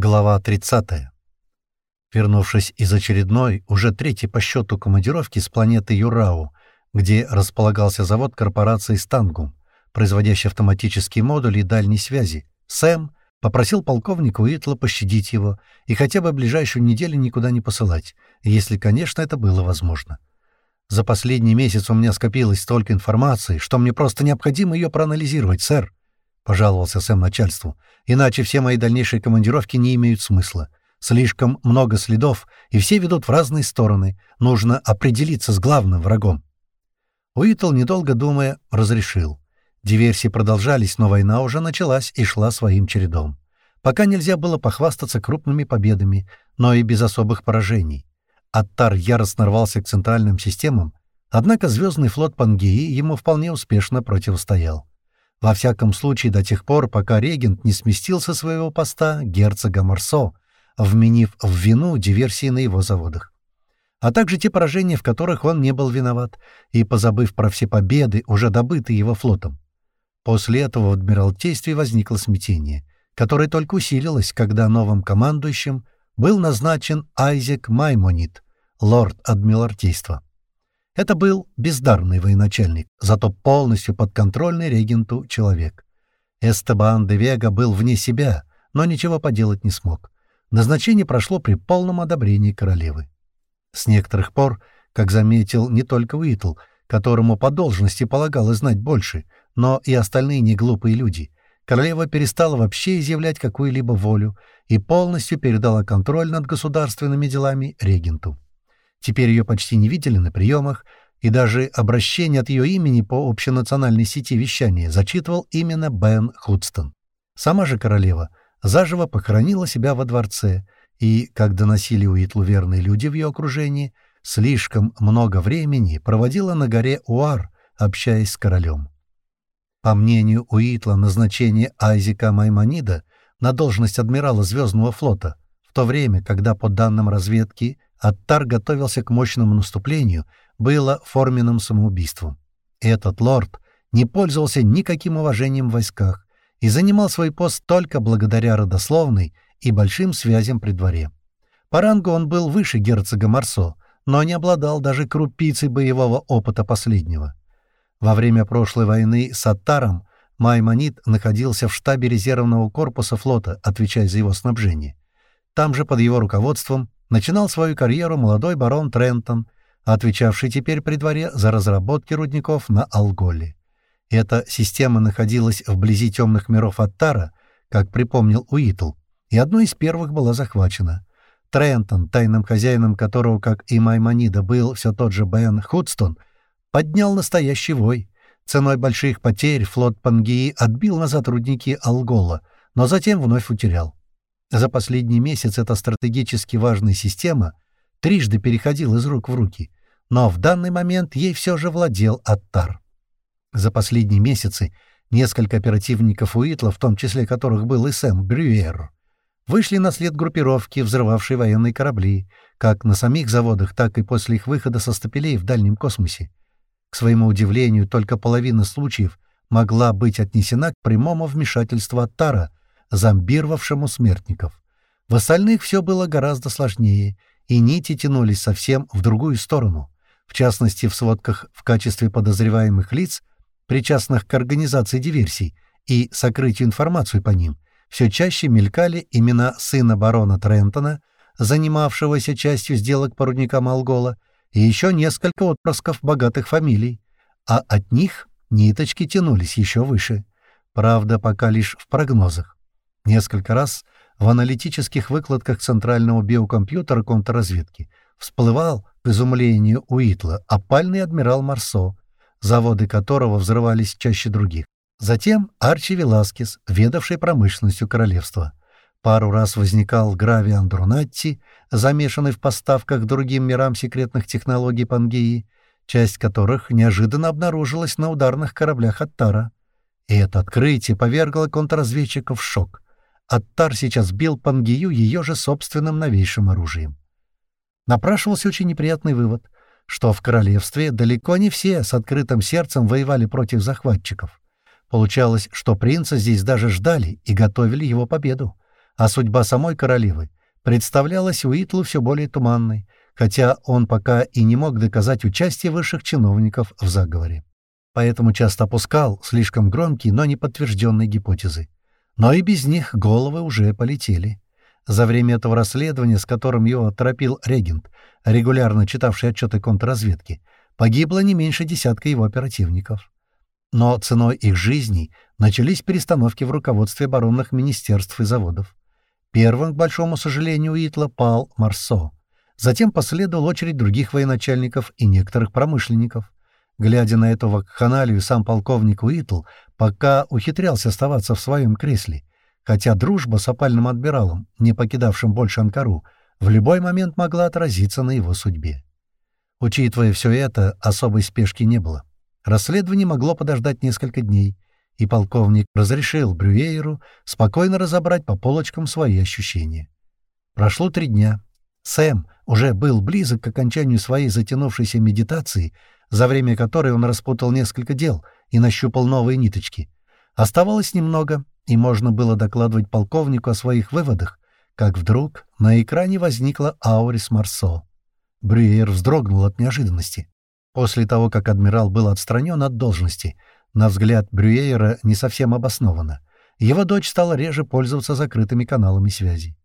Глава 30. Вернувшись из очередной, уже третьей по счету командировки с планеты Юрау, где располагался завод корпорации «Стангум», производящий автоматические модули дальней связи, Сэм попросил полковника Уитла пощадить его и хотя бы ближайшую неделю никуда не посылать, если, конечно, это было возможно. «За последний месяц у меня скопилось столько информации, что мне просто необходимо ее проанализировать, сэр», — пожаловался Сэм начальству. «Иначе все мои дальнейшие командировки не имеют смысла. Слишком много следов, и все ведут в разные стороны. Нужно определиться с главным врагом». Уитл, недолго думая, разрешил. Диверсии продолжались, но война уже началась и шла своим чередом. Пока нельзя было похвастаться крупными победами, но и без особых поражений. Аттар яростно рвался к центральным системам, однако звездный флот Пангеи ему вполне успешно противостоял. Во всяком случае, до тех пор, пока регент не сместил со своего поста герцога Марсо, вменив в вину диверсии на его заводах. А также те поражения, в которых он не был виноват, и позабыв про все победы, уже добытые его флотом. После этого в Адмиралтействе возникло смятение, которое только усилилось, когда новым командующим — был назначен Айзек Маймонит, лорд Адмиралтейства. Это был бездарный военачальник, зато полностью подконтрольный регенту человек. Эстебан де Вега был вне себя, но ничего поделать не смог. Назначение прошло при полном одобрении королевы. С некоторых пор, как заметил не только Уитл, которому по должности полагалось знать больше, но и остальные неглупые люди, королева перестала вообще изъявлять какую-либо волю и полностью передала контроль над государственными делами регенту. Теперь ее почти не видели на приемах, и даже обращение от ее имени по общенациональной сети вещания зачитывал именно Бен Худстон. Сама же королева заживо похоронила себя во дворце, и, как доносили Уитлу верные люди в ее окружении, слишком много времени проводила на горе Уар, общаясь с королем. По мнению Уитла, назначение Айзека Маймонида на должность адмирала Звездного флота, в то время, когда, по данным разведки, Аттар готовился к мощному наступлению, было форменным самоубийством. Этот лорд не пользовался никаким уважением в войсках и занимал свой пост только благодаря родословной и большим связям при дворе. По рангу он был выше герцога Марсо, но не обладал даже крупицей боевого опыта последнего. Во время прошлой войны с Аттаром Маймонит находился в штабе резервного корпуса флота, отвечая за его снабжение. Там же под его руководством начинал свою карьеру молодой барон Трентон, отвечавший теперь при дворе за разработки рудников на Алголе. Эта система находилась вблизи темных миров Аттара, как припомнил Уитл, и одной из первых была захвачена. Трентон, тайным хозяином которого, как и Маймонида, был все тот же Бен Худстон, поднял настоящий вой. Ценой больших потерь флот Пангии отбил назад рудники Алгола, но затем вновь утерял. За последний месяц эта стратегически важная система трижды переходила из рук в руки, но в данный момент ей все же владел Аттар. За последние месяцы несколько оперативников Уитла, в том числе которых был и Сэм Брюер, вышли на след группировки, взрывавшей военные корабли, как на самих заводах, так и после их выхода со стапелей в дальнем космосе. К своему удивлению, только половина случаев могла быть отнесена к прямому вмешательству Аттара, зомбировавшему смертников. В остальных все было гораздо сложнее, и нити тянулись совсем в другую сторону. В частности, в сводках в качестве подозреваемых лиц, причастных к организации диверсий и сокрытию информации по ним, все чаще мелькали имена сына барона Трентона, занимавшегося частью сделок по рудникам Алгола, и еще несколько отпрысков богатых фамилий, а от них ниточки тянулись еще выше. Правда, пока лишь в прогнозах. Несколько раз в аналитических выкладках центрального биокомпьютера контрразведки всплывал, к изумлению Уитла, опальный адмирал Марсо, заводы которого взрывались чаще других. Затем Арчи Веласкес, ведавший промышленностью королевства. Пару раз возникал Грави Андрунатти, замешанный в поставках другим мирам секретных технологий Пангеи, часть которых неожиданно обнаружилась на ударных кораблях Аттара. И это открытие повергло контрразведчиков в шок. Аттар сейчас бил Пангею ее же собственным новейшим оружием. Напрашивался очень неприятный вывод, что в королевстве далеко не все с открытым сердцем воевали против захватчиков. Получалось, что принца здесь даже ждали и готовили его победу а судьба самой королевы представлялась Уитлу все более туманной, хотя он пока и не мог доказать участие высших чиновников в заговоре. Поэтому часто опускал слишком громкие, но не подтвержденные гипотезы. Но и без них головы уже полетели. За время этого расследования, с которым его торопил регент, регулярно читавший отчеты контрразведки, погибло не меньше десятка его оперативников. Но ценой их жизней начались перестановки в руководстве оборонных министерств и заводов. Первым, к большому сожалению, Уитла пал Марсо. Затем последовала очередь других военачальников и некоторых промышленников. Глядя на эту вакханалию, сам полковник Уитл пока ухитрялся оставаться в своем кресле, хотя дружба с опальным адмиралом, не покидавшим больше Анкару, в любой момент могла отразиться на его судьбе. Учитывая все это, особой спешки не было. Расследование могло подождать несколько дней, и полковник разрешил Брюейеру спокойно разобрать по полочкам свои ощущения. Прошло три дня. Сэм уже был близок к окончанию своей затянувшейся медитации, за время которой он распутал несколько дел и нащупал новые ниточки. Оставалось немного, и можно было докладывать полковнику о своих выводах, как вдруг на экране возникла Аурис Марсо. Брюер вздрогнул от неожиданности. После того, как адмирал был отстранен от должности, на взгляд Брюера не совсем обоснованно, его дочь стала реже пользоваться закрытыми каналами связи.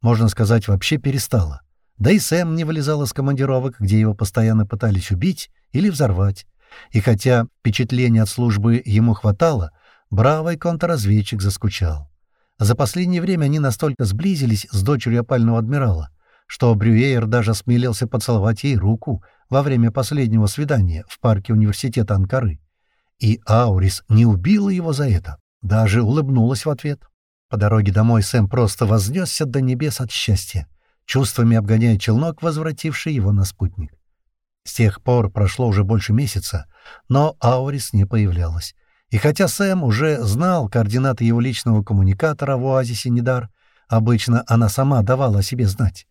Можно сказать, вообще перестала. Да и Сэм не вылезал из командировок, где его постоянно пытались убить или взорвать. И хотя впечатления от службы ему хватало, бравый контрразведчик заскучал. За последнее время они настолько сблизились с дочерью опального адмирала, что Брюер даже смелился поцеловать ей руку во время последнего свидания в парке университета Анкары. И Аурис не убила его за это, даже улыбнулась в ответ. По дороге домой Сэм просто вознесся до небес от счастья чувствами обгоняя челнок, возвративший его на спутник. С тех пор прошло уже больше месяца, но Аурис не появлялась. И хотя Сэм уже знал координаты его личного коммуникатора в оазисе Недар, обычно она сама давала о себе знать.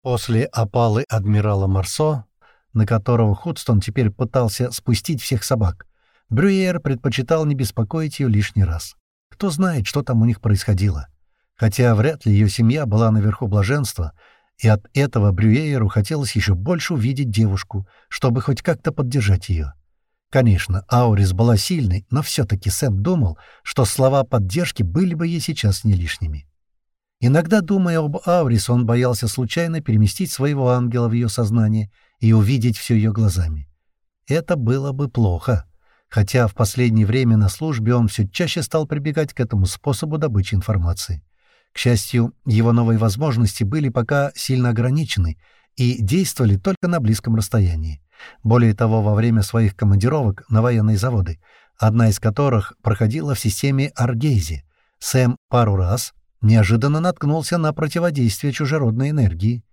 После опалы адмирала Марсо, на которого Худстон теперь пытался спустить всех собак, Брюер предпочитал не беспокоить ее лишний раз. Кто знает, что там у них происходило. Хотя вряд ли ее семья была наверху блаженства, и от этого Брюейеру хотелось еще больше увидеть девушку, чтобы хоть как-то поддержать ее. Конечно, Аурис была сильной, но все-таки Сэм думал, что слова поддержки были бы ей сейчас не лишними. Иногда, думая об Аурис, он боялся случайно переместить своего ангела в ее сознание и увидеть все ее глазами. Это было бы плохо, хотя в последнее время на службе он все чаще стал прибегать к этому способу добычи информации. К счастью, его новые возможности были пока сильно ограничены и действовали только на близком расстоянии. Более того, во время своих командировок на военные заводы, одна из которых проходила в системе Аргейзи, Сэм пару раз неожиданно наткнулся на противодействие чужеродной энергии.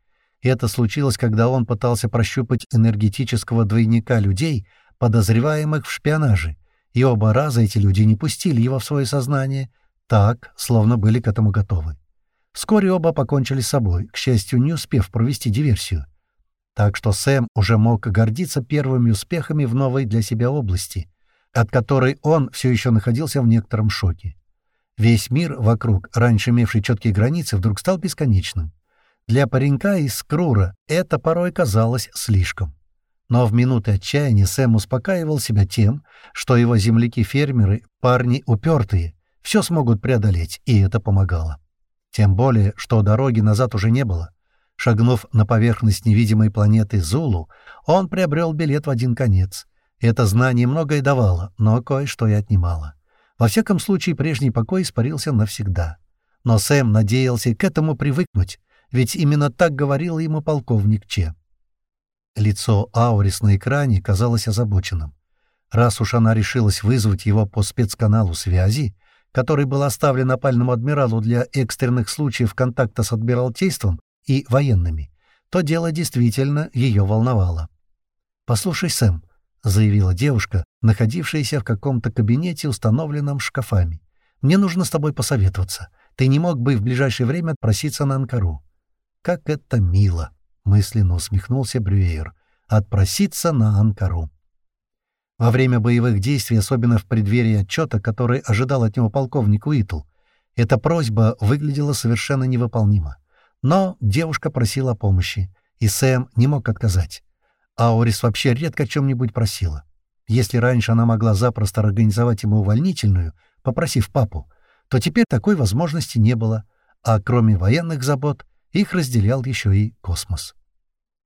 Это случилось, когда он пытался прощупать энергетического двойника людей, подозреваемых в шпионаже, и оба раза эти люди не пустили его в свое сознание, так, словно были к этому готовы. Вскоре оба покончили с собой, к счастью, не успев провести диверсию. Так что Сэм уже мог гордиться первыми успехами в новой для себя области, от которой он все еще находился в некотором шоке. Весь мир вокруг, раньше имевший четкие границы, вдруг стал бесконечным. Для паренька из Крура это порой казалось слишком. Но в минуты отчаяния Сэм успокаивал себя тем, что его земляки-фермеры — парни упертые, все смогут преодолеть, и это помогало. Тем более, что дороги назад уже не было. Шагнув на поверхность невидимой планеты Зулу, он приобрел билет в один конец. Это знание многое давало, но кое-что и отнимало. Во всяком случае, прежний покой испарился навсегда. Но Сэм надеялся к этому привыкнуть, ведь именно так говорил ему полковник Че. Лицо Аурис на экране казалось озабоченным. Раз уж она решилась вызвать его по спецканалу связи, который был оставлен опальному адмиралу для экстренных случаев контакта с адмиралтейством и военными, то дело действительно ее волновало. «Послушай, Сэм», — заявила девушка, находившаяся в каком-то кабинете, установленном шкафами, — «мне нужно с тобой посоветоваться. Ты не мог бы в ближайшее время отпроситься на Анкару». «Как это мило!» — мысленно усмехнулся Брюейр. «Отпроситься на Анкару». Во время боевых действий, особенно в преддверии отчета, который ожидал от него полковник Уитл, Эта просьба выглядела совершенно невыполнимо. Но девушка просила о помощи, и Сэм не мог отказать. Аурис вообще редко о чем-нибудь просила. Если раньше она могла запросто организовать ему увольнительную, попросив папу, то теперь такой возможности не было, а кроме военных забот их разделял еще и космос.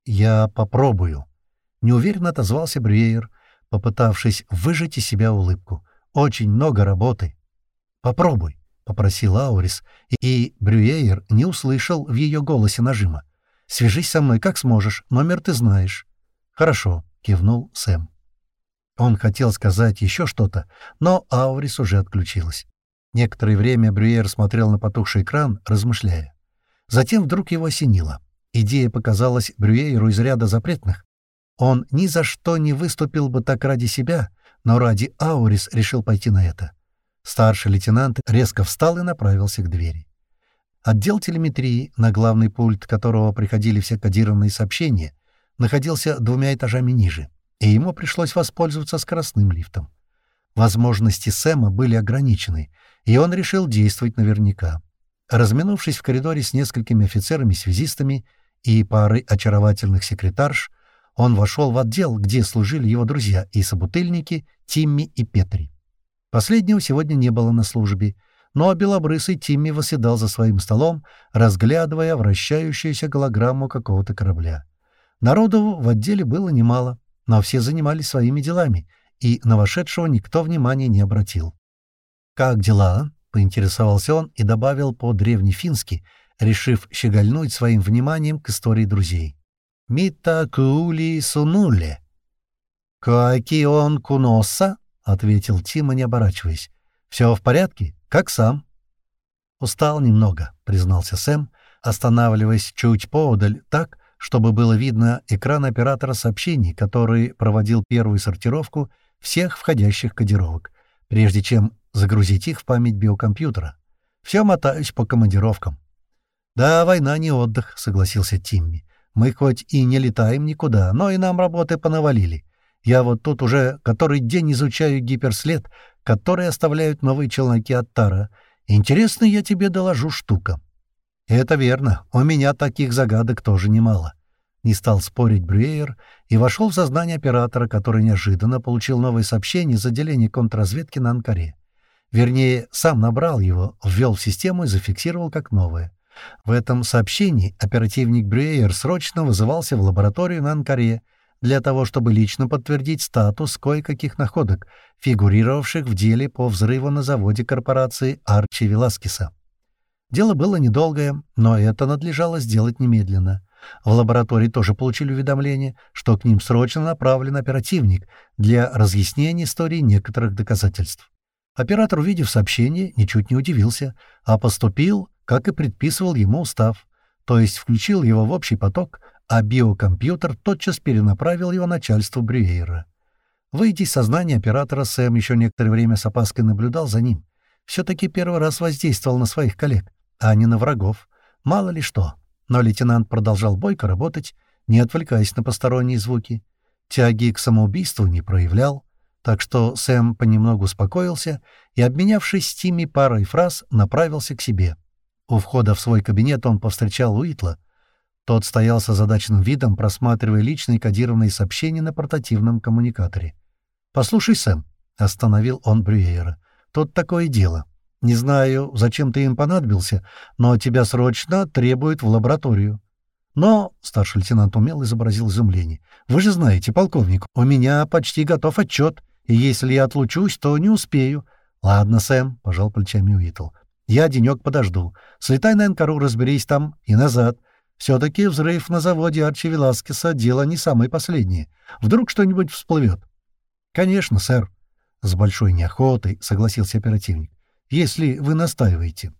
«Я попробую», — неуверенно отозвался Брюер, попытавшись выжать из себя улыбку. «Очень много работы». «Попробуй», — попросил Аурис, и Брюер не услышал в ее голосе нажима. «Свяжись со мной как сможешь, номер ты знаешь». «Хорошо», — кивнул Сэм. Он хотел сказать еще что-то, но Аурис уже отключилась. Некоторое время Брюер смотрел на потухший экран, размышляя. Затем вдруг его осенило. Идея показалась Брюеру из ряда запретных. Он ни за что не выступил бы так ради себя, но ради Аурис решил пойти на это. Старший лейтенант резко встал и направился к двери. Отдел телеметрии, на главный пульт которого приходили все кодированные сообщения, находился двумя этажами ниже, и ему пришлось воспользоваться скоростным лифтом. Возможности Сэма были ограничены, и он решил действовать наверняка. Разминувшись в коридоре с несколькими офицерами-связистами и парой очаровательных секретарш, он вошел в отдел, где служили его друзья и собутыльники Тимми и Петри. Последнего сегодня не было на службе, но белобрысый Тимми восседал за своим столом, разглядывая вращающуюся голограмму какого-то корабля. Народу в отделе было немало, но все занимались своими делами, и на вошедшего никто внимания не обратил. «Как дела?» — поинтересовался он и добавил по-древнефински, решив щегольнуть своим вниманием к истории друзей. «Мита кули сунуле». «Каки он куноса?» — ответил Тима, не оборачиваясь. «Все в порядке? Как сам?» «Устал немного», — признался Сэм, останавливаясь чуть поодаль так, чтобы было видно экран оператора сообщений, который проводил первую сортировку всех входящих кодировок, прежде чем загрузить их в память биокомпьютера. Все мотаюсь по командировкам. «Да, война не отдых», — согласился Тимми. «Мы хоть и не летаем никуда, но и нам работы понавалили. Я вот тут уже который день изучаю гиперслед, который оставляют новые челноки от Тара. Интересно, я тебе доложу штука. «Это верно. У меня таких загадок тоже немало». Не стал спорить Брюер и вошел в сознание оператора, который неожиданно получил новое сообщение из отделения контрразведки на Анкаре. Вернее, сам набрал его, ввел в систему и зафиксировал как новое. В этом сообщении оперативник Брюер срочно вызывался в лабораторию на Анкаре для того, чтобы лично подтвердить статус кое-каких находок, фигурировавших в деле по взрыву на заводе корпорации Арчи Веласкеса. Дело было недолгое, но это надлежало сделать немедленно. В лаборатории тоже получили уведомление, что к ним срочно направлен оперативник для разъяснения истории некоторых доказательств. Оператор, увидев сообщение, ничуть не удивился, а поступил, как и предписывал ему устав, то есть включил его в общий поток, а биокомпьютер тотчас перенаправил его начальству Брюейра. Выйдя из сознания оператора, Сэм еще некоторое время с опаской наблюдал за ним. Все-таки первый раз воздействовал на своих коллег а не на врагов. Мало ли что. Но лейтенант продолжал бойко работать, не отвлекаясь на посторонние звуки. Тяги к самоубийству не проявлял, так что Сэм понемногу успокоился и, обменявшись с Тимми парой фраз, направился к себе. У входа в свой кабинет он повстречал Уитла. Тот стоял с озадаченным видом, просматривая личные кодированные сообщения на портативном коммуникаторе. «Послушай, Сэм», — остановил он Брюера, — «тут такое дело. Не знаю, зачем ты им понадобился, но тебя срочно требуют в лабораторию. Но, — старший лейтенант умел изобразил изумление, — вы же знаете, полковник, у меня почти готов отчет, и если я отлучусь, то не успею. Ладно, Сэм, — пожал плечами Уитл, — я денек подожду. Слетай на Энкару, разберись там и назад. Все-таки взрыв на заводе Арчи Веласкеса — дело не самое последнее. Вдруг что-нибудь всплывет. — Конечно, сэр. С большой неохотой согласился оперативник если вы настаиваете».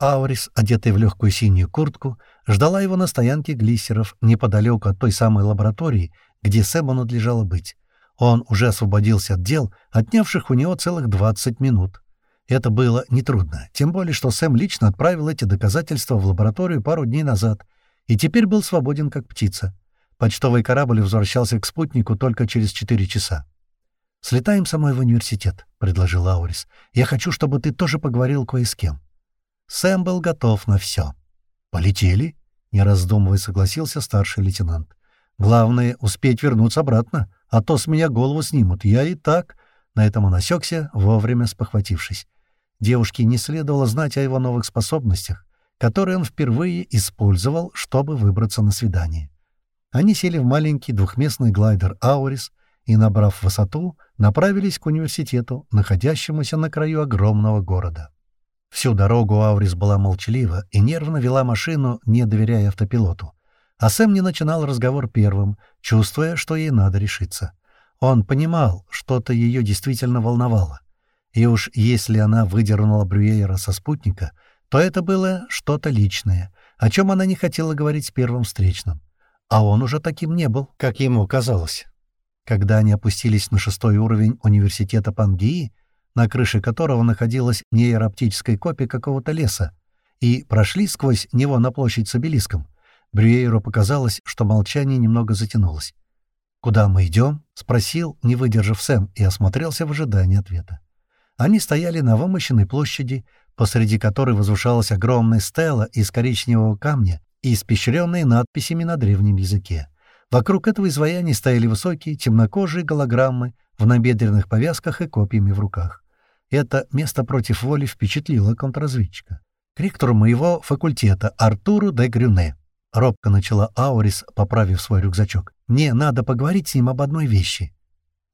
Аурис, одетая в легкую синюю куртку, ждала его на стоянке глиссеров неподалеку от той самой лаборатории, где Сэму надлежало быть. Он уже освободился от дел, отнявших у него целых 20 минут. Это было нетрудно, тем более, что Сэм лично отправил эти доказательства в лабораторию пару дней назад и теперь был свободен как птица. Почтовый корабль возвращался к спутнику только через 4 часа. «Слетаем со мной в университет», — предложил Аурис. «Я хочу, чтобы ты тоже поговорил кое с кем». Сэм был готов на все. «Полетели?» — не раздумывая согласился старший лейтенант. «Главное — успеть вернуться обратно, а то с меня голову снимут. Я и так...» На этом он осекся, вовремя спохватившись. Девушке не следовало знать о его новых способностях, которые он впервые использовал, чтобы выбраться на свидание. Они сели в маленький двухместный глайдер «Аурис» и, набрав высоту, направились к университету, находящемуся на краю огромного города. Всю дорогу Аурис была молчалива и нервно вела машину, не доверяя автопилоту. А Сэм не начинал разговор первым, чувствуя, что ей надо решиться. Он понимал, что-то ее действительно волновало. И уж если она выдернула Брюера со спутника, то это было что-то личное, о чем она не хотела говорить с первым встречным. А он уже таким не был, как ему казалось. Когда они опустились на шестой уровень университета Пангии, на крыше которого находилась нейрооптическая копия какого-то леса, и прошли сквозь него на площадь с обелиском, Брюейру показалось, что молчание немного затянулось. «Куда мы идем?» — спросил, не выдержав Сэм, и осмотрелся в ожидании ответа. Они стояли на вымощенной площади, посреди которой возвышалась огромная стела из коричневого камня и испещренная надписями на древнем языке. Вокруг этого изваяния стояли высокие, темнокожие голограммы в набедренных повязках и копьями в руках. Это место против воли впечатлило контрразведчика. «К ректору моего факультета Артуру де Грюне», — робко начала Аурис, поправив свой рюкзачок. «Мне надо поговорить с ним об одной вещи».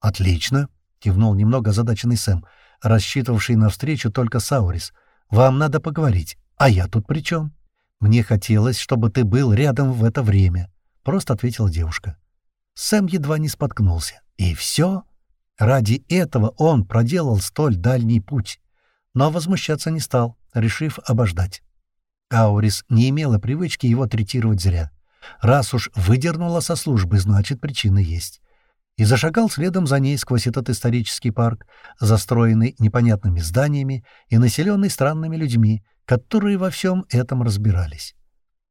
«Отлично», — кивнул немного озадаченный Сэм, рассчитывавший на встречу только с Аурис. «Вам надо поговорить. А я тут при чем?» «Мне хотелось, чтобы ты был рядом в это время», — просто ответила девушка. Сэм едва не споткнулся. «И все?» Ради этого он проделал столь дальний путь, но возмущаться не стал, решив обождать. Аурис не имела привычки его третировать зря. Раз уж выдернула со службы, значит, причина есть. И зашагал следом за ней сквозь этот исторический парк, застроенный непонятными зданиями и населенный странными людьми, которые во всем этом разбирались.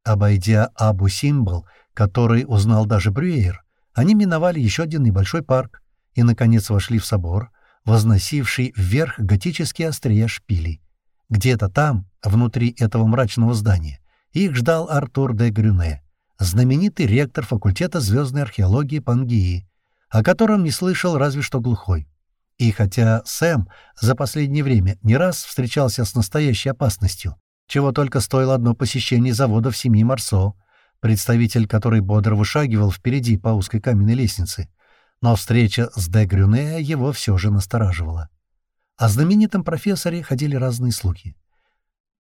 Обойдя Абу-Симбл, который узнал даже Брюер, они миновали еще один небольшой парк, и, наконец, вошли в собор, возносивший вверх готические острия шпилей. Где-то там, внутри этого мрачного здания, их ждал Артур де Грюне, знаменитый ректор факультета звездной археологии Пангии, о котором не слышал разве что глухой. И хотя Сэм за последнее время не раз встречался с настоящей опасностью, чего только стоило одно посещение завода в семьи Марсо, представитель который бодро вышагивал впереди по узкой каменной лестнице, но встреча с де Грюне его все же настораживала. О знаменитом профессоре ходили разные слухи.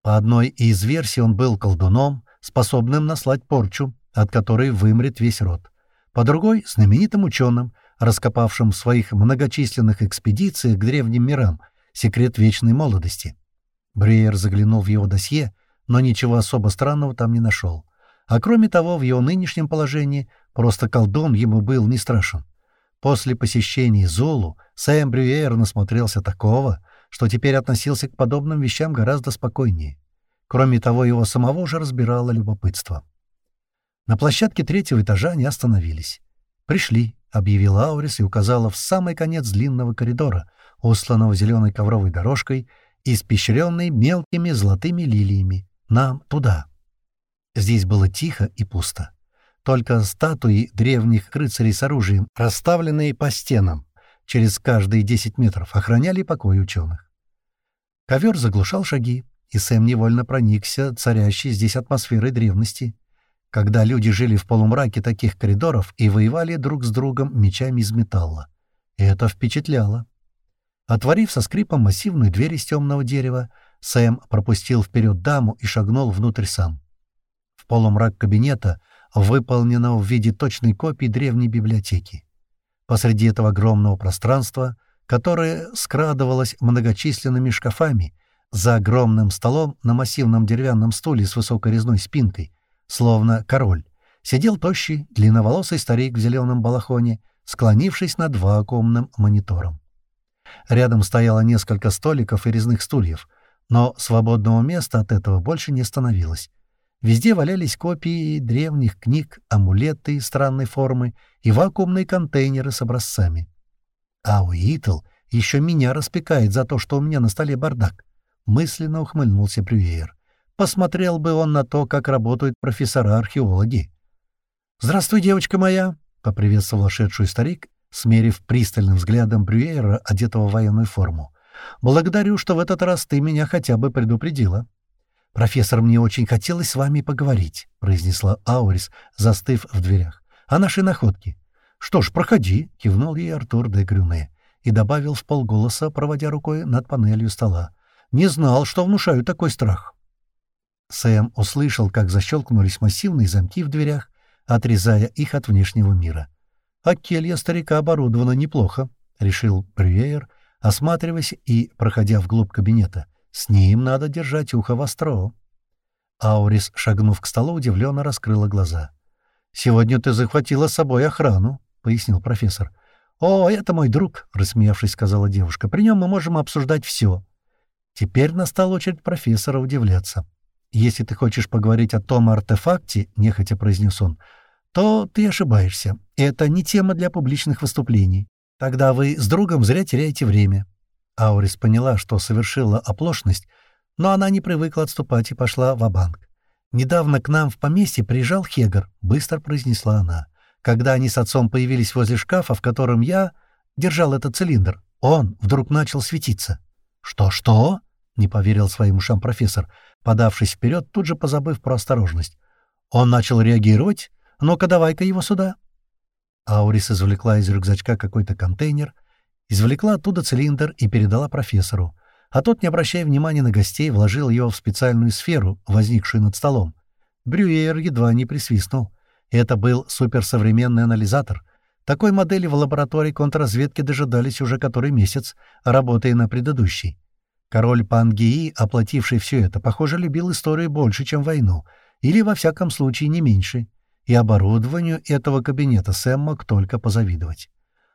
По одной из версий он был колдуном, способным наслать порчу, от которой вымрет весь род. По другой — знаменитым ученым, раскопавшим в своих многочисленных экспедициях к древним мирам секрет вечной молодости. Бриер заглянул в его досье, но ничего особо странного там не нашел. А кроме того, в его нынешнем положении просто колдун ему был не страшен. После посещения Золу Сэм Брюер насмотрелся такого, что теперь относился к подобным вещам гораздо спокойнее. Кроме того, его самого уже разбирало любопытство. На площадке третьего этажа они остановились. «Пришли», — объявила Аурис и указала в самый конец длинного коридора, усланного зеленой ковровой дорожкой, испещренной мелкими золотыми лилиями. «Нам туда». Здесь было тихо и пусто. Только статуи древних рыцарей с оружием, расставленные по стенам, через каждые десять метров охраняли покой ученых. Ковер заглушал шаги, и Сэм невольно проникся царящей здесь атмосферой древности, когда люди жили в полумраке таких коридоров и воевали друг с другом мечами из металла. Это впечатляло. Отворив со скрипом массивную дверь из темного дерева, Сэм пропустил вперед даму и шагнул внутрь сам. В полумрак кабинета — выполненного в виде точной копии древней библиотеки. Посреди этого огромного пространства, которое скрадывалось многочисленными шкафами, за огромным столом на массивном деревянном стуле с высокой резной спинкой, словно король, сидел тощий, длинноволосый старик в зеленом балахоне, склонившись над вакуумным монитором. Рядом стояло несколько столиков и резных стульев, но свободного места от этого больше не становилось. Везде валялись копии древних книг, амулеты странной формы и вакуумные контейнеры с образцами. А Уитл еще меня распекает за то, что у меня на столе бардак. Мысленно ухмыльнулся Брюер. Посмотрел бы он на то, как работают профессора-археологи. «Здравствуй, девочка моя!» — поприветствовал вошедшую старик, смерив пристальным взглядом Брюера, одетого в военную форму. «Благодарю, что в этот раз ты меня хотя бы предупредила». «Профессор, мне очень хотелось с вами поговорить», — произнесла Аурис, застыв в дверях. «О нашей находке». «Что ж, проходи», — кивнул ей Артур де Грюне и добавил в полголоса, проводя рукой над панелью стола. «Не знал, что внушаю такой страх». Сэм услышал, как защелкнулись массивные замки в дверях, отрезая их от внешнего мира. «А келья старика оборудована неплохо», — решил Брюер, осматриваясь и проходя вглубь кабинета. «С ним надо держать ухо востро». Аурис, шагнув к столу, удивленно раскрыла глаза. «Сегодня ты захватила с собой охрану», — пояснил профессор. «О, это мой друг», — рассмеявшись, сказала девушка. «При нем мы можем обсуждать все». Теперь настала очередь профессора удивляться. «Если ты хочешь поговорить о том артефакте», — нехотя произнес он, — «то ты ошибаешься. Это не тема для публичных выступлений. Тогда вы с другом зря теряете время». Аурис поняла, что совершила оплошность, но она не привыкла отступать и пошла в банк «Недавно к нам в поместье приезжал Хегар», — быстро произнесла она. «Когда они с отцом появились возле шкафа, в котором я держал этот цилиндр, он вдруг начал светиться». «Что-что?» — не поверил своим ушам профессор подавшись вперед, тут же позабыв про осторожность. Он начал реагировать. «Ну-ка, давай-ка его сюда». Аурис извлекла из рюкзачка какой-то контейнер, извлекла оттуда цилиндр и передала профессору. А тот, не обращая внимания на гостей, вложил его в специальную сферу, возникшую над столом. Брюер едва не присвистнул. Это был суперсовременный анализатор. Такой модели в лаборатории контрразведки дожидались уже который месяц, работая на предыдущей. Король Пангии, оплативший все это, похоже, любил историю больше, чем войну, или, во всяком случае, не меньше, и оборудованию этого кабинета Сэм мог только позавидовать.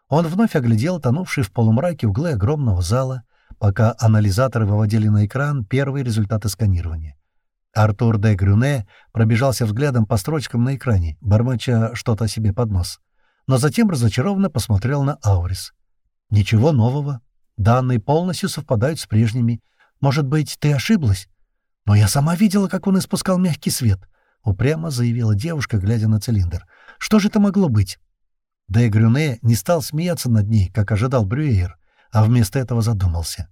Он вновь оглядел тонувший в полумраке углы огромного зала, пока анализаторы выводили на экран первые результаты сканирования. Артур де Грюне пробежался взглядом по строчкам на экране, бормоча что-то себе под нос. Но затем разочарованно посмотрел на Аурис. «Ничего нового», Данные полностью совпадают с прежними. Может быть, ты ошиблась? Но я сама видела, как он испускал мягкий свет, — упрямо заявила девушка, глядя на цилиндр. Что же это могло быть? Де Грюне не стал смеяться над ней, как ожидал Брюер, а вместо этого задумался.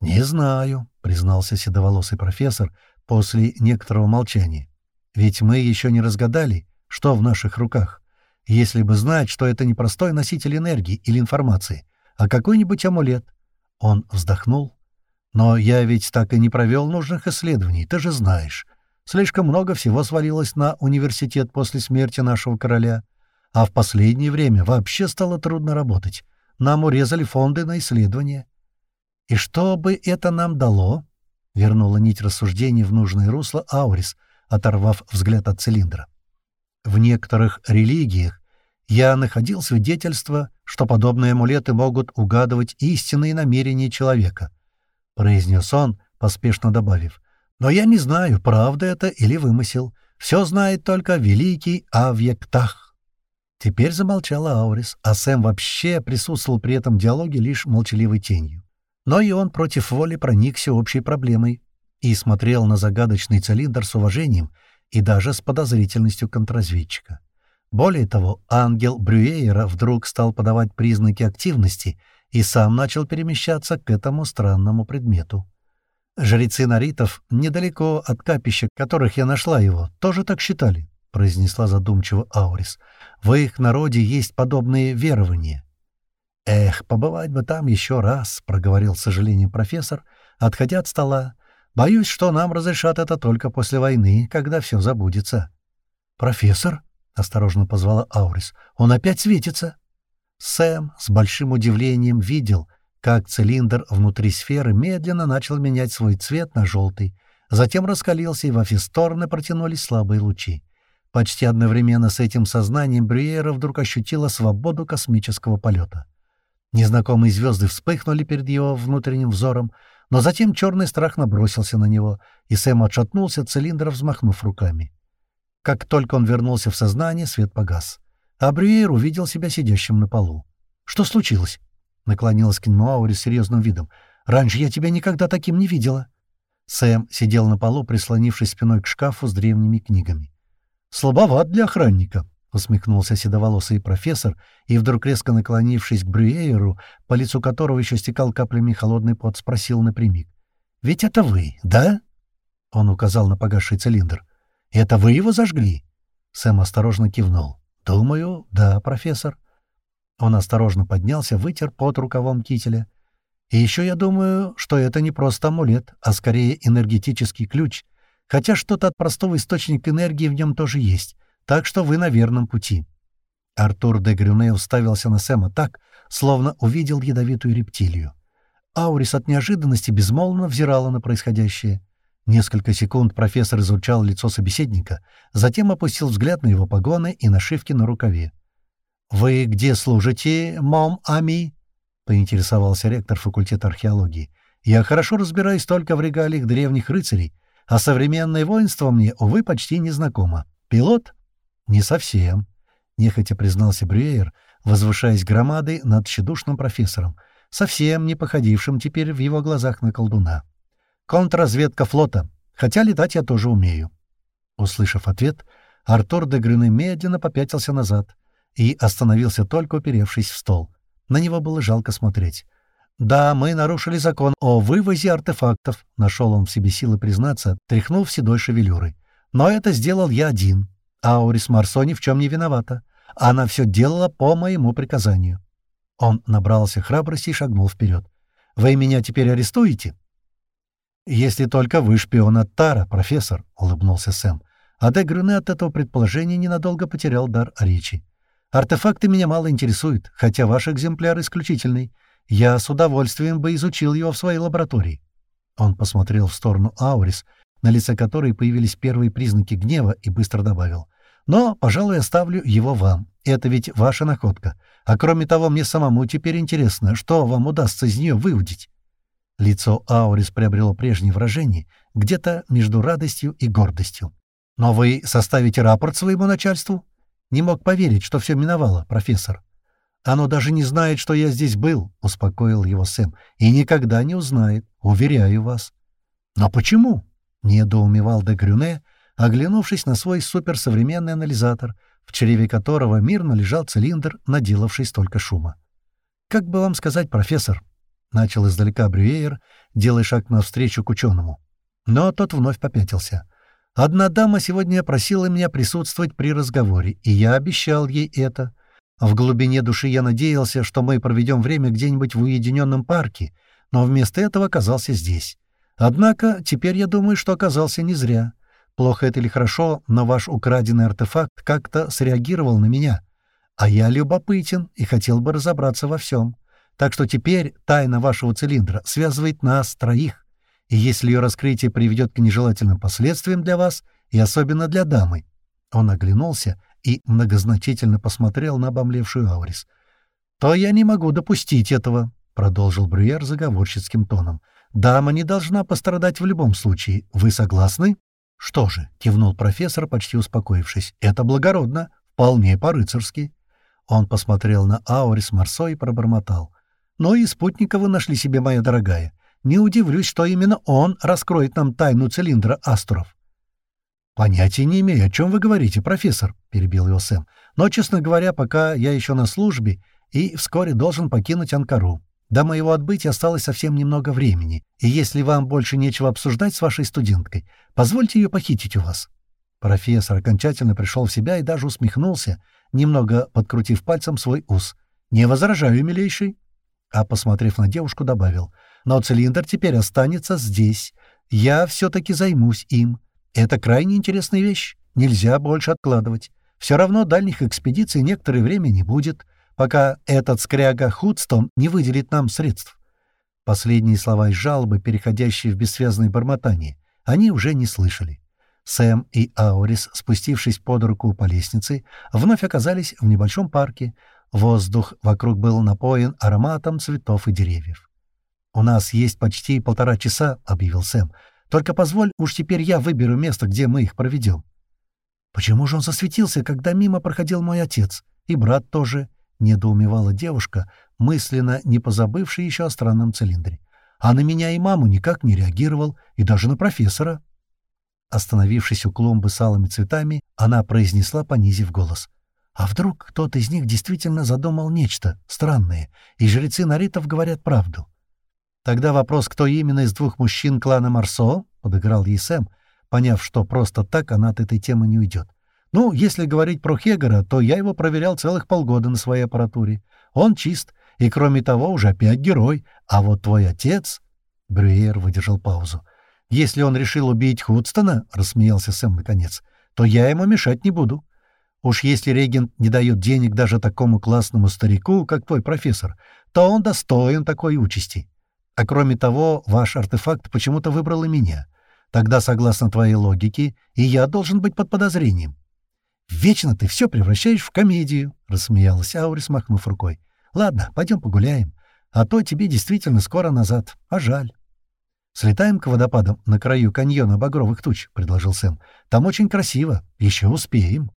«Не знаю», — признался седоволосый профессор после некоторого молчания. «Ведь мы еще не разгадали, что в наших руках. Если бы знать, что это не простой носитель энергии или информации, а какой-нибудь амулет, он вздохнул. «Но я ведь так и не провел нужных исследований, ты же знаешь. Слишком много всего свалилось на университет после смерти нашего короля. А в последнее время вообще стало трудно работать. Нам урезали фонды на исследования». «И что бы это нам дало?» — вернула нить рассуждений в нужное русло Аурис, оторвав взгляд от цилиндра. «В некоторых религиях я находил свидетельство, что подобные амулеты могут угадывать истинные намерения человека», — произнес он, поспешно добавив. «Но я не знаю, правда это или вымысел. Все знает только великий Авьектах». Теперь замолчала Аурис, а Сэм вообще присутствовал при этом диалоге лишь молчаливой тенью. Но и он против воли проникся общей проблемой и смотрел на загадочный цилиндр с уважением и даже с подозрительностью контрразведчика. Более того, ангел Брюейера вдруг стал подавать признаки активности и сам начал перемещаться к этому странному предмету. «Жрецы наритов, недалеко от капища, которых я нашла его, тоже так считали», — произнесла задумчиво Аурис. «В их народе есть подобные верования». «Эх, побывать бы там еще раз», — проговорил с сожалением профессор, отходя от стола. «Боюсь, что нам разрешат это только после войны, когда все забудется». «Профессор?» — осторожно позвала Аурис. «Он опять светится!» Сэм с большим удивлением видел, как цилиндр внутри сферы медленно начал менять свой цвет на желтый, затем раскалился, и во все стороны протянулись слабые лучи. Почти одновременно с этим сознанием Брюера вдруг ощутила свободу космического полета. Незнакомые звезды вспыхнули перед его внутренним взором, но затем черный страх набросился на него, и Сэм отшатнулся от цилиндра, взмахнув руками. Как только он вернулся в сознание, свет погас. А Брюер увидел себя сидящим на полу. «Что случилось?» — наклонилась к нему Аури с серьезным видом. «Раньше я тебя никогда таким не видела». Сэм сидел на полу, прислонившись спиной к шкафу с древними книгами. «Слабоват для охранника», — усмехнулся седоволосый профессор, и вдруг резко наклонившись к Брюэйеру, по лицу которого еще стекал каплями холодный пот, спросил напрямик. «Ведь это вы, да?» Он указал на погасший цилиндр. «Это вы его зажгли?» Сэм осторожно кивнул. «Думаю, да, профессор». Он осторожно поднялся, вытер под рукавом кителя. «И еще я думаю, что это не просто амулет, а скорее энергетический ключ, хотя что-то от простого источника энергии в нем тоже есть, так что вы на верном пути». Артур де Грюне уставился на Сэма так, словно увидел ядовитую рептилию. Аурис от неожиданности безмолвно взирала на происходящее. Несколько секунд профессор изучал лицо собеседника, затем опустил взгляд на его погоны и нашивки на рукаве. «Вы где служите, мом Ами?» — поинтересовался ректор факультета археологии. «Я хорошо разбираюсь только в регалиях древних рыцарей, а современное воинство мне, увы, почти не знакомо. Пилот?» «Не совсем», — нехотя признался Брюер, возвышаясь громадой над тщедушным профессором, совсем не походившим теперь в его глазах на колдуна. Контрразведка флота, хотя летать я тоже умею». Услышав ответ, Артур де Грюне медленно попятился назад и остановился только уперевшись в стол. На него было жалко смотреть. «Да, мы нарушили закон о вывозе артефактов», — нашел он в себе силы признаться, тряхнув седой шевелюрой. «Но это сделал я один. Аурис Марсо ни в чем не виновата. Она все делала по моему приказанию». Он набрался храбрости и шагнул вперед. «Вы меня теперь арестуете?» «Если только вы шпион от Тара, профессор», — улыбнулся Сэм. А де Грюне от этого предположения ненадолго потерял дар речи. «Артефакты меня мало интересуют, хотя ваш экземпляр исключительный. Я с удовольствием бы изучил его в своей лаборатории». Он посмотрел в сторону Аурис, на лице которой появились первые признаки гнева, и быстро добавил. «Но, пожалуй, оставлю его вам. Это ведь ваша находка. А кроме того, мне самому теперь интересно, что вам удастся из нее выудить». Лицо Аурис приобрело прежнее выражение, где-то между радостью и гордостью. «Но вы составите рапорт своему начальству?» «Не мог поверить, что все миновало, профессор». «Оно даже не знает, что я здесь был», — успокоил его Сэм, «и никогда не узнает, уверяю вас». «Но почему?» — недоумевал де Грюне, оглянувшись на свой суперсовременный анализатор, в чреве которого мирно лежал цилиндр, наделавший столько шума. «Как бы вам сказать, профессор?» Начал издалека Брюейер, делая шаг навстречу к ученому. Но тот вновь попятился. «Одна дама сегодня просила меня присутствовать при разговоре, и я обещал ей это. В глубине души я надеялся, что мы проведем время где-нибудь в уединенном парке, но вместо этого оказался здесь. Однако теперь я думаю, что оказался не зря. Плохо это или хорошо, но ваш украденный артефакт как-то среагировал на меня. А я любопытен и хотел бы разобраться во всем. Так что теперь тайна вашего цилиндра связывает нас троих. И если ее раскрытие приведет к нежелательным последствиям для вас, и особенно для дамы...» Он оглянулся и многозначительно посмотрел на обомлевшую Аурис. «То я не могу допустить этого», — продолжил Брюер заговорщицким тоном. «Дама не должна пострадать в любом случае. Вы согласны?» «Что же», — кивнул профессор, почти успокоившись, — «это благородно, вполне по-рыцарски». Он посмотрел на Аурис Марсо и пробормотал. Но и спутника вы нашли себе, моя дорогая. Не удивлюсь, что именно он раскроет нам тайну цилиндра Астров. «Понятия не имею, о чем вы говорите, профессор», — перебил его Сэм. «Но, честно говоря, пока я еще на службе и вскоре должен покинуть Анкару. До моего отбытия осталось совсем немного времени, и если вам больше нечего обсуждать с вашей студенткой, позвольте ее похитить у вас». Профессор окончательно пришел в себя и даже усмехнулся, немного подкрутив пальцем свой ус. «Не возражаю, милейший а, посмотрев на девушку, добавил, «Но цилиндр теперь останется здесь. Я все-таки займусь им. Это крайне интересная вещь. Нельзя больше откладывать. Все равно дальних экспедиций некоторое время не будет, пока этот скряга Худстон не выделит нам средств». Последние слова из жалобы, переходящие в бессвязное бормотание, они уже не слышали. Сэм и Аурис, спустившись под руку по лестнице, вновь оказались в небольшом парке, Воздух вокруг был напоен ароматом цветов и деревьев. «У нас есть почти полтора часа», — объявил Сэм. «Только позволь, уж теперь я выберу место, где мы их проведем». «Почему же он засветился, когда мимо проходил мой отец? И брат тоже», — недоумевала девушка, мысленно не позабывший еще о странном цилиндре. А на меня и маму никак не реагировал, и даже на профессора. Остановившись у клумбы с алыми цветами, она произнесла, понизив голос. «А вдруг кто-то из них действительно задумал нечто странное, и жрецы Наритов говорят правду?» «Тогда вопрос, кто именно из двух мужчин клана Марсо?» — подыграл ей Сэм, поняв, что просто так она от этой темы не уйдет. «Ну, если говорить про Хегера, то я его проверял целых полгода на своей аппаратуре. Он чист, и, кроме того, уже опять герой. А вот твой отец...» Брюер выдержал паузу. «Если он решил убить Худстона, — рассмеялся Сэм наконец, — то я ему мешать не буду. Уж если регент не дает денег даже такому классному старику, как твой профессор, то он достоин такой участи. А кроме того, ваш артефакт почему-то выбрал и меня. Тогда, согласно твоей логике, и я должен быть под подозрением». «Вечно ты все превращаешь в комедию», — рассмеялась Аурис, махнув рукой. Ладно, пойдем погуляем. А то тебе действительно скоро назад. А жаль. «Слетаем к водопадам на краю каньона багровых туч», — предложил Сэм. «Там очень красиво. Еще успеем».